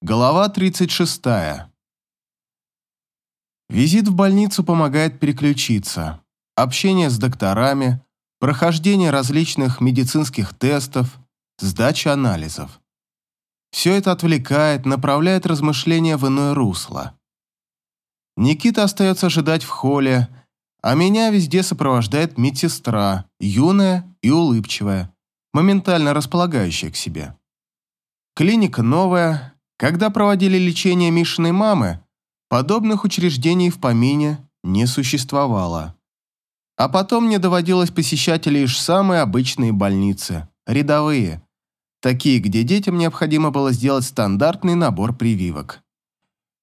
Глава 36. Визит в больницу помогает переключиться. Общение с докторами, прохождение различных медицинских тестов, сдача анализов. Все это отвлекает, направляет размышления в иное русло. Никита остается ожидать в холле, а меня везде сопровождает медсестра, юная и улыбчивая, моментально располагающая к себе. Клиника новая. Когда проводили лечение Мишиной мамы, подобных учреждений в помине не существовало. А потом мне доводилось посещать лишь самые обычные больницы, рядовые, такие, где детям необходимо было сделать стандартный набор прививок.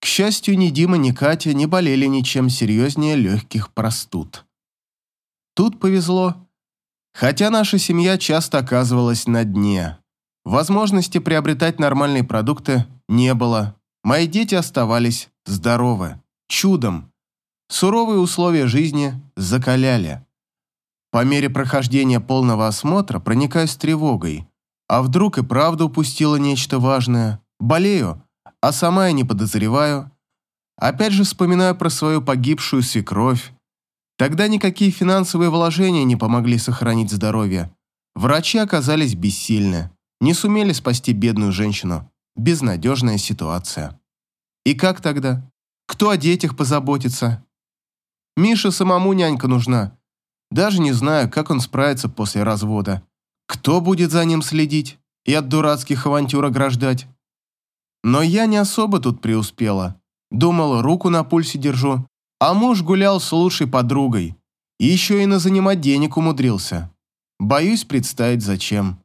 К счастью, ни Дима, ни Катя не болели ничем серьезнее легких простуд. Тут повезло. Хотя наша семья часто оказывалась на дне. Возможности приобретать нормальные продукты не было. Мои дети оставались здоровы. Чудом. Суровые условия жизни закаляли. По мере прохождения полного осмотра проникаюсь тревогой. А вдруг и правда упустила нечто важное? Болею, а сама я не подозреваю. Опять же вспоминаю про свою погибшую свекровь. Тогда никакие финансовые вложения не помогли сохранить здоровье. Врачи оказались бессильны, не сумели спасти бедную женщину. Безнадежная ситуация. И как тогда? Кто о детях позаботится? Мише самому нянька нужна. Даже не знаю, как он справится после развода. Кто будет за ним следить и от дурацких авантюр ограждать? Но я не особо тут преуспела. Думала, руку на пульсе держу. А муж гулял с лучшей подругой. Еще и на занимать денег умудрился. Боюсь представить, зачем.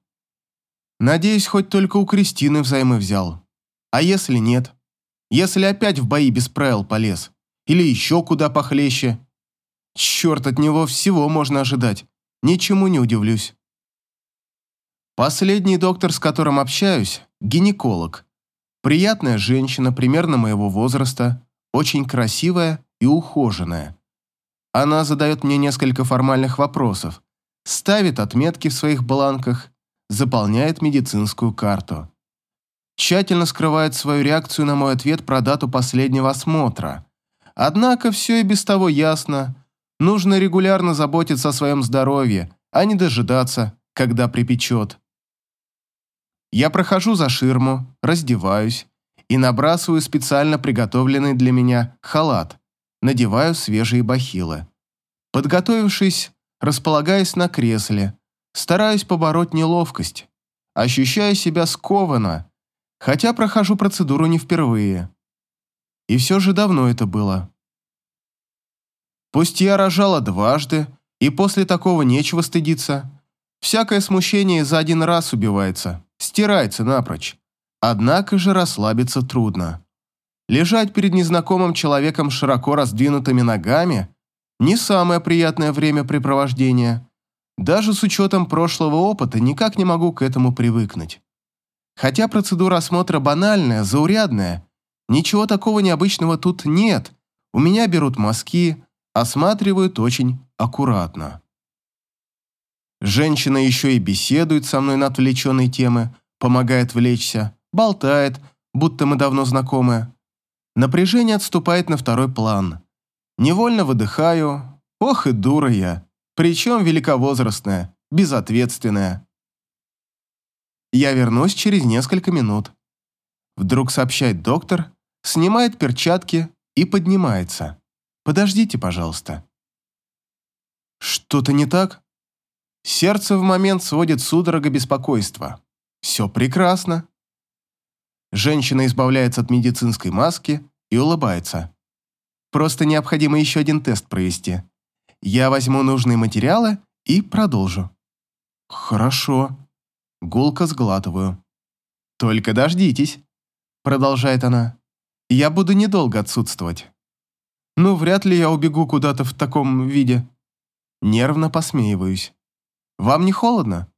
Надеюсь, хоть только у Кристины взаймы взял. А если нет? Если опять в бои без правил полез? Или еще куда похлеще? Черт, от него всего можно ожидать. Ничему не удивлюсь. Последний доктор, с которым общаюсь, гинеколог. Приятная женщина, примерно моего возраста, очень красивая и ухоженная. Она задает мне несколько формальных вопросов, ставит отметки в своих бланках, заполняет медицинскую карту. Тщательно скрывает свою реакцию на мой ответ про дату последнего осмотра. Однако все и без того ясно. Нужно регулярно заботиться о своем здоровье, а не дожидаться, когда припечет. Я прохожу за ширму, раздеваюсь и набрасываю специально приготовленный для меня халат, надеваю свежие бахилы. Подготовившись, располагаясь на кресле, стараюсь побороть неловкость, ощущаю себя скованно, хотя прохожу процедуру не впервые. И все же давно это было. Пусть я рожала дважды, и после такого нечего стыдиться. Всякое смущение за один раз убивается стирается напрочь. Однако же расслабиться трудно. Лежать перед незнакомым человеком широко раздвинутыми ногами – не самое приятное времяпрепровождение. Даже с учетом прошлого опыта никак не могу к этому привыкнуть. Хотя процедура осмотра банальная, заурядная, ничего такого необычного тут нет. У меня берут мазки, осматривают очень аккуратно. Женщина еще и беседует со мной на отвлеченные темы, помогает влечься, болтает, будто мы давно знакомы. Напряжение отступает на второй план. Невольно выдыхаю. Ох и дура я. Причем великовозрастная, безответственная. Я вернусь через несколько минут. Вдруг сообщает доктор, снимает перчатки и поднимается. Подождите, пожалуйста. Что-то не так? Сердце в момент сводит судорога беспокойства. Все прекрасно. Женщина избавляется от медицинской маски и улыбается. Просто необходимо еще один тест провести. Я возьму нужные материалы и продолжу. Хорошо. Гулко сглатываю. Только дождитесь, продолжает она. Я буду недолго отсутствовать. Ну, вряд ли я убегу куда-то в таком виде. Нервно посмеиваюсь. Вам не холодно?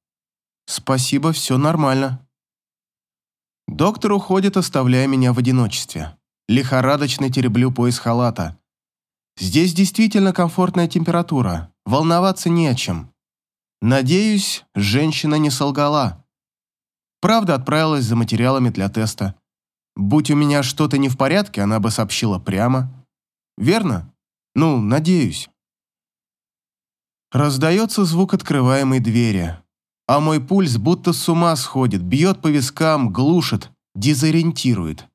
Спасибо, все нормально. Доктор уходит, оставляя меня в одиночестве. Лихорадочно тереблю пояс халата. Здесь действительно комфортная температура, волноваться не о чем. Надеюсь, женщина не солгала. Правда отправилась за материалами для теста. Будь у меня что-то не в порядке, она бы сообщила прямо. Верно? Ну, надеюсь. Раздается звук открываемой двери, а мой пульс будто с ума сходит, бьет по вискам, глушит, дезориентирует.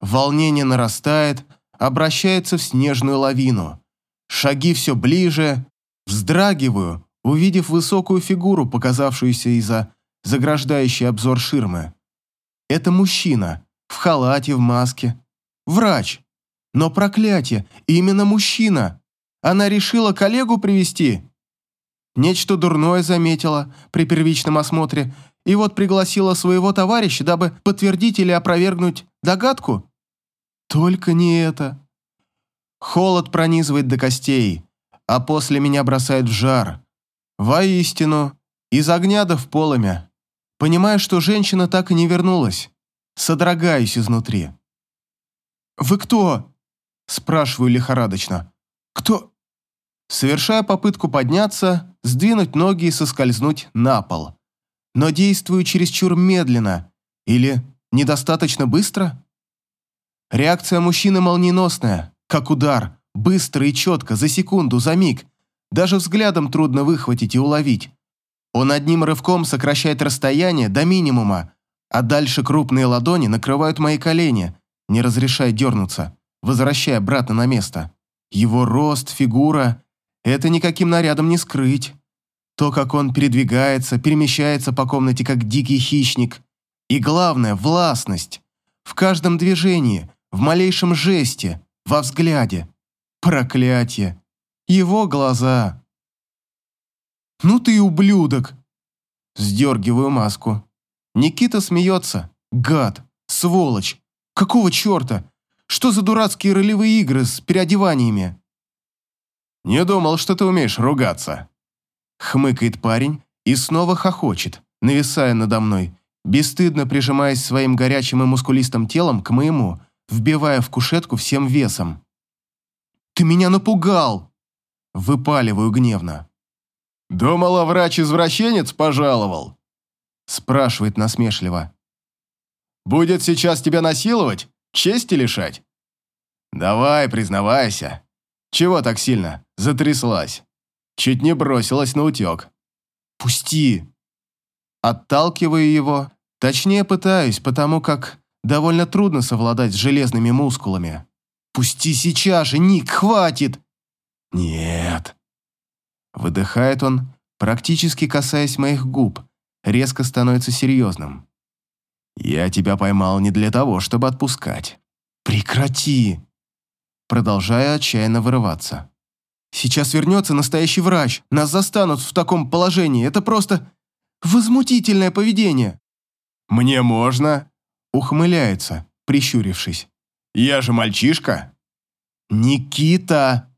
Волнение нарастает, обращается в снежную лавину. Шаги все ближе, вздрагиваю, увидев высокую фигуру, показавшуюся из-за заграждающей обзор ширмы. Это мужчина, в халате, в маске. Врач. Но проклятие, именно мужчина. Она решила коллегу привести. Нечто дурное заметила при первичном осмотре и вот пригласила своего товарища, дабы подтвердить или опровергнуть догадку. Только не это. Холод пронизывает до костей, а после меня бросает в жар. Воистину, из огня да в полымя. Понимаю, что женщина так и не вернулась. Содрогаюсь изнутри. «Вы кто?» Спрашиваю лихорадочно. «Кто?» Совершаю попытку подняться, сдвинуть ноги и соскользнуть на пол. Но действую чересчур медленно. Или недостаточно быстро? Реакция мужчины молниеносная, как удар, быстро и четко, за секунду, за миг. Даже взглядом трудно выхватить и уловить. Он одним рывком сокращает расстояние до минимума, а дальше крупные ладони накрывают мои колени, не разрешая дернуться, возвращая брата на место. Его рост, фигура – это никаким нарядом не скрыть. То, как он передвигается, перемещается по комнате, как дикий хищник. И главное – властность. В каждом движении, в малейшем жесте, во взгляде. Проклятие. Его глаза. «Ну ты ублюдок!» Сдергиваю маску. Никита смеется. Гад. Сволочь. Какого черта? Что за дурацкие ролевые игры с переодеваниями? Не думал, что ты умеешь ругаться. Хмыкает парень и снова хохочет, нависая надо мной, бесстыдно прижимаясь своим горячим и мускулистым телом к моему, вбивая в кушетку всем весом. «Ты меня напугал!» Выпаливаю гневно. «Думала, врач-извращенец пожаловал?» Спрашивает насмешливо. «Будет сейчас тебя насиловать? Чести лишать?» «Давай, признавайся. Чего так сильно? Затряслась. Чуть не бросилась на утек». «Пусти!» Отталкиваю его, точнее пытаюсь, потому как довольно трудно совладать с железными мускулами. «Пусти сейчас же, Ник, хватит!» «Нет!» Выдыхает он, практически касаясь моих губ, резко становится серьезным. «Я тебя поймал не для того, чтобы отпускать». «Прекрати!» Продолжая отчаянно вырываться. «Сейчас вернется настоящий врач. Нас застанут в таком положении. Это просто возмутительное поведение». «Мне можно?» Ухмыляется, прищурившись. «Я же мальчишка!» «Никита!»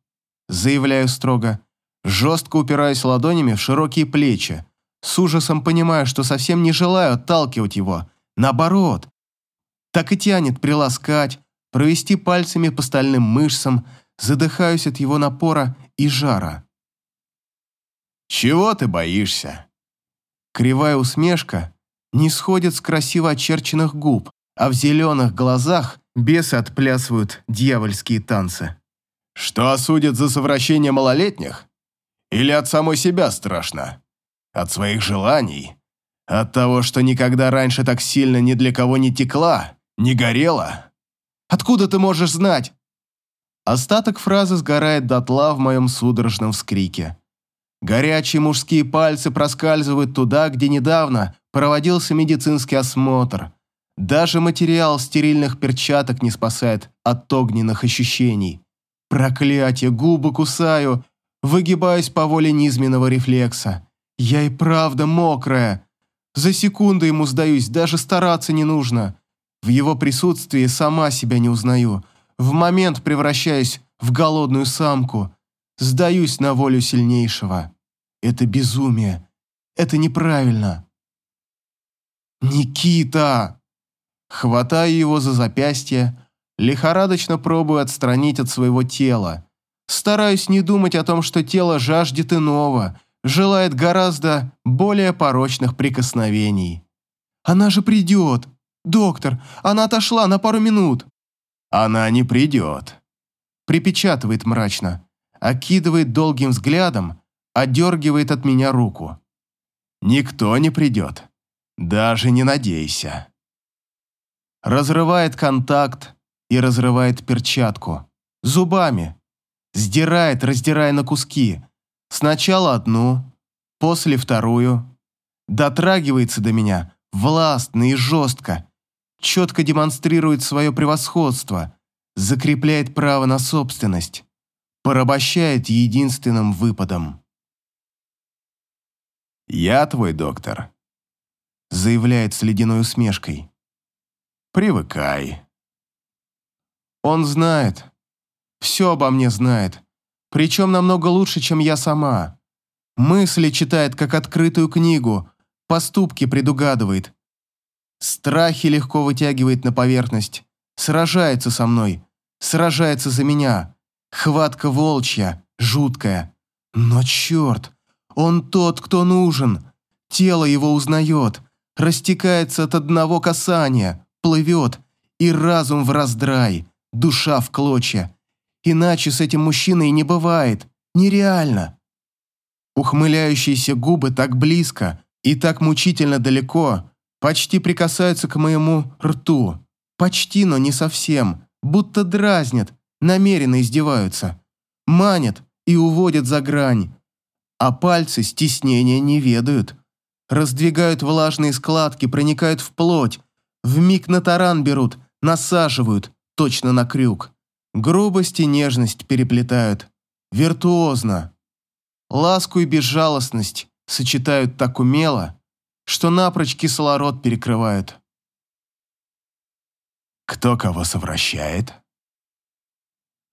Заявляю строго, жестко упираясь ладонями в широкие плечи, с ужасом понимая, что совсем не желаю отталкивать его. Наоборот. Так и тянет приласкать, провести пальцами по стальным мышцам, задыхаюсь от его напора и жара. «Чего ты боишься?» Кривая усмешка не сходит с красиво очерченных губ, а в зеленых глазах бесы отплясывают дьявольские танцы. «Что осудят за совращение малолетних? Или от самой себя страшно? От своих желаний? От того, что никогда раньше так сильно ни для кого не текла, не горела? Откуда ты можешь знать?» Остаток фразы сгорает дотла в моем судорожном вскрике. Горячие мужские пальцы проскальзывают туда, где недавно проводился медицинский осмотр. Даже материал стерильных перчаток не спасает от огненных ощущений. Проклятие, губы кусаю, выгибаюсь по воле низменного рефлекса. Я и правда мокрая. За секунду ему сдаюсь, даже стараться не нужно. В его присутствии сама себя не узнаю. В момент превращаюсь в голодную самку. Сдаюсь на волю сильнейшего. Это безумие. Это неправильно. «Никита!» Хватаю его за запястье, лихорадочно пробую отстранить от своего тела. Стараюсь не думать о том, что тело жаждет иного, желает гораздо более порочных прикосновений. «Она же придет!» «Доктор, она отошла на пару минут». «Она не придет», — припечатывает мрачно, окидывает долгим взглядом, одергивает от меня руку. «Никто не придет. Даже не надейся». Разрывает контакт и разрывает перчатку. Зубами. Сдирает, раздирая на куски. Сначала одну, после вторую. Дотрагивается до меня, властно и жестко. Четко демонстрирует свое превосходство. Закрепляет право на собственность. Порабощает единственным выпадом. «Я твой доктор», — заявляет с ледяной усмешкой. «Привыкай». Он знает. Все обо мне знает. Причем намного лучше, чем я сама. Мысли читает, как открытую книгу, поступки предугадывает. Страхи легко вытягивает на поверхность. Сражается со мной. Сражается за меня. Хватка волчья, жуткая. Но черт, он тот, кто нужен. Тело его узнает, растекается от одного касания, плывет, и разум в раздрай, душа в клочья. Иначе с этим мужчиной не бывает, нереально. Ухмыляющиеся губы так близко и так мучительно далеко, почти прикасаются к моему рту. Почти, но не совсем, будто дразнят, намеренно издеваются. Манят и уводят за грань, а пальцы стеснения не ведают. Раздвигают влажные складки, проникают в плоть, вмиг на таран берут, насаживают, точно на крюк. Грубость и нежность переплетают. Виртуозно. Ласку и безжалостность сочетают так умело, что напрочь кислород перекрывают. «Кто кого совращает?»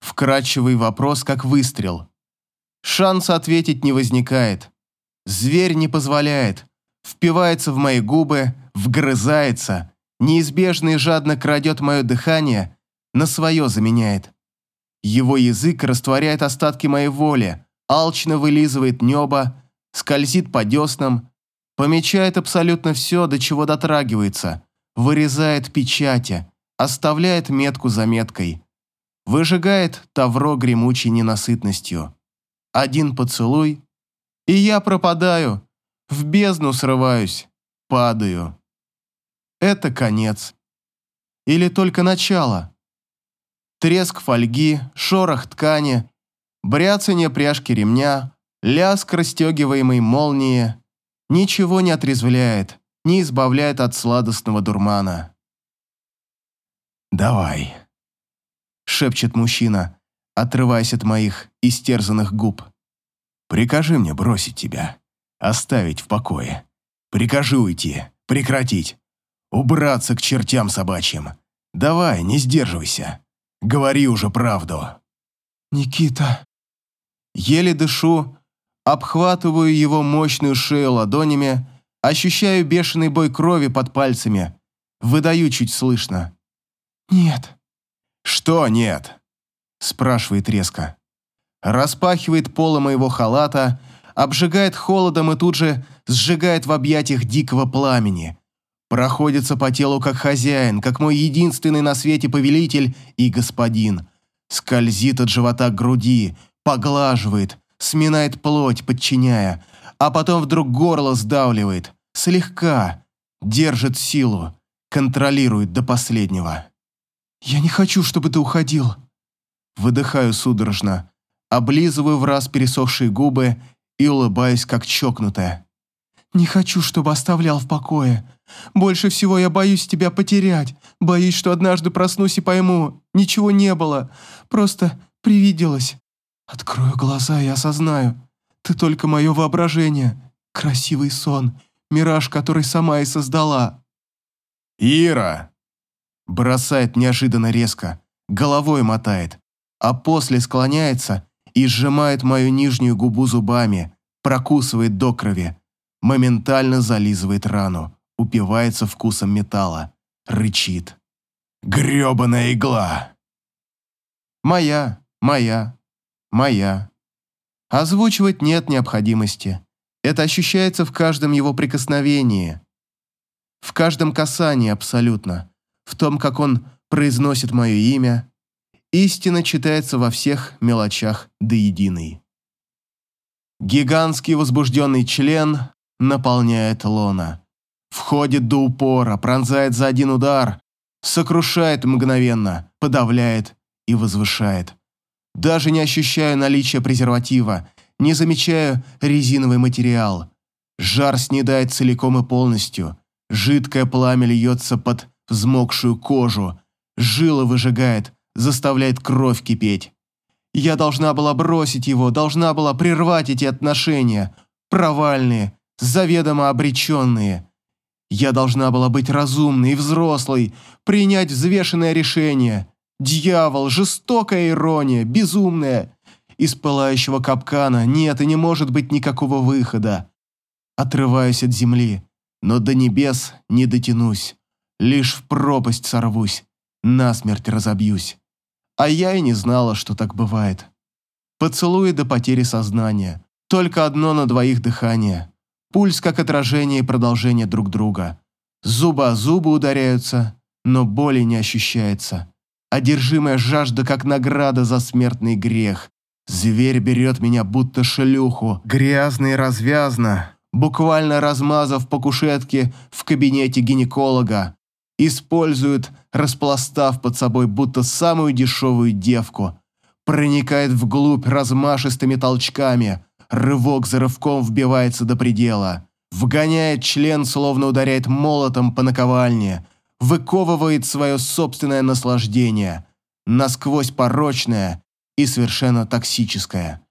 Вкрадчивый вопрос, как выстрел. Шанса ответить не возникает. Зверь не позволяет. Впивается в мои губы, вгрызается. Неизбежно и жадно крадет мое дыхание, на свое заменяет. Его язык растворяет остатки моей воли, алчно вылизывает небо, скользит по деснам, помечает абсолютно все, до чего дотрагивается, вырезает печати, оставляет метку за меткой, выжигает тавро гремучей ненасытностью один поцелуй, и я пропадаю, в бездну срываюсь, падаю. Это конец. Или только начало. Треск фольги, шорох ткани, бряцание пряжки ремня, лязг расстегиваемой молнии. Ничего не отрезвляет, не избавляет от сладостного дурмана. «Давай», — шепчет мужчина, отрываясь от моих истерзанных губ. «Прикажи мне бросить тебя, оставить в покое. Прикажи уйти, прекратить, убраться к чертям собачьим. Давай, не сдерживайся. Говори уже правду». «Никита...» Еле дышу, обхватываю его мощную шею ладонями, ощущаю бешеный бой крови под пальцами, выдаю чуть слышно. «Нет». «Что нет?» спрашивает резко. Распахивает полы моего халата, обжигает холодом и тут же сжигает в объятиях дикого пламени. Проходится по телу как хозяин, как мой единственный на свете повелитель и господин. Скользит от живота к груди, поглаживает, сминает плоть, подчиняя, а потом вдруг горло сдавливает, слегка, держит силу, контролирует до последнего. «Я не хочу, чтобы ты уходил», Выдыхаю судорожно, облизываю в раз пересохшие губы и улыбаюсь, как чокнутая. «Не хочу, чтобы оставлял в покое. Больше всего я боюсь тебя потерять. Боюсь, что однажды проснусь и пойму, ничего не было. Просто привиделось. Открою глаза и осознаю. Ты только мое воображение. Красивый сон. Мираж, который сама и создала». «Ира!» Бросает неожиданно резко. Головой мотает а после склоняется и сжимает мою нижнюю губу зубами, прокусывает до крови, моментально зализывает рану, упивается вкусом металла, рычит. «Гребаная игла!» «Моя, моя, моя». Озвучивать нет необходимости. Это ощущается в каждом его прикосновении. В каждом касании абсолютно. В том, как он произносит мое имя. Истина читается во всех мелочах до единой. Гигантский возбужденный член наполняет лона. Входит до упора, пронзает за один удар, сокрушает мгновенно, подавляет и возвышает. Даже не ощущаю наличия презерватива, не замечаю резиновый материал. Жар снедает целиком и полностью. Жидкое пламя льется под взмокшую кожу. Жилы выжигает, заставляет кровь кипеть. Я должна была бросить его, должна была прервать эти отношения. Провальные, заведомо обреченные. Я должна была быть разумной и взрослой, принять взвешенное решение. Дьявол, жестокая ирония, безумная. Из пылающего капкана нет и не может быть никакого выхода. Отрываюсь от земли, но до небес не дотянусь. Лишь в пропасть сорвусь, насмерть разобьюсь. А я и не знала, что так бывает. Поцелуи до потери сознания. Только одно на двоих дыхание. Пульс как отражение и продолжение друг друга. Зубы о зубы ударяются, но боли не ощущается. Одержимая жажда как награда за смертный грех. Зверь берет меня будто шлюху, грязно и развязно, буквально размазав по кушетке в кабинете гинеколога. Использует, распластав под собой будто самую дешевую девку. Проникает вглубь размашистыми толчками, рывок за рывком вбивается до предела. Вгоняет член, словно ударяет молотом по наковальне, выковывает свое собственное наслаждение, насквозь порочное и совершенно токсическое.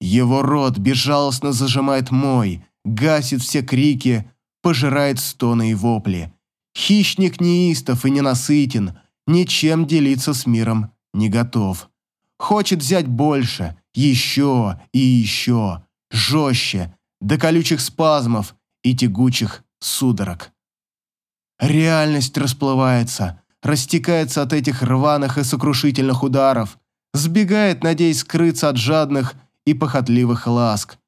Его рот безжалостно зажимает мой, гасит все крики, пожирает стоны и вопли. Хищник неистов и ненасытен, ничем делиться с миром не готов. Хочет взять больше, еще и еще, жестче, до колючих спазмов и тягучих судорог. Реальность расплывается, растекается от этих рваных и сокрушительных ударов, сбегает, надеясь скрыться от жадных и похотливых ласк.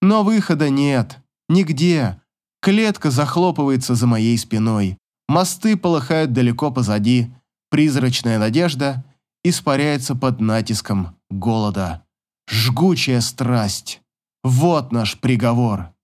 Но выхода нет, нигде. Клетка захлопывается за моей спиной. Мосты полыхают далеко позади. Призрачная надежда испаряется под натиском голода. Жгучая страсть. Вот наш приговор.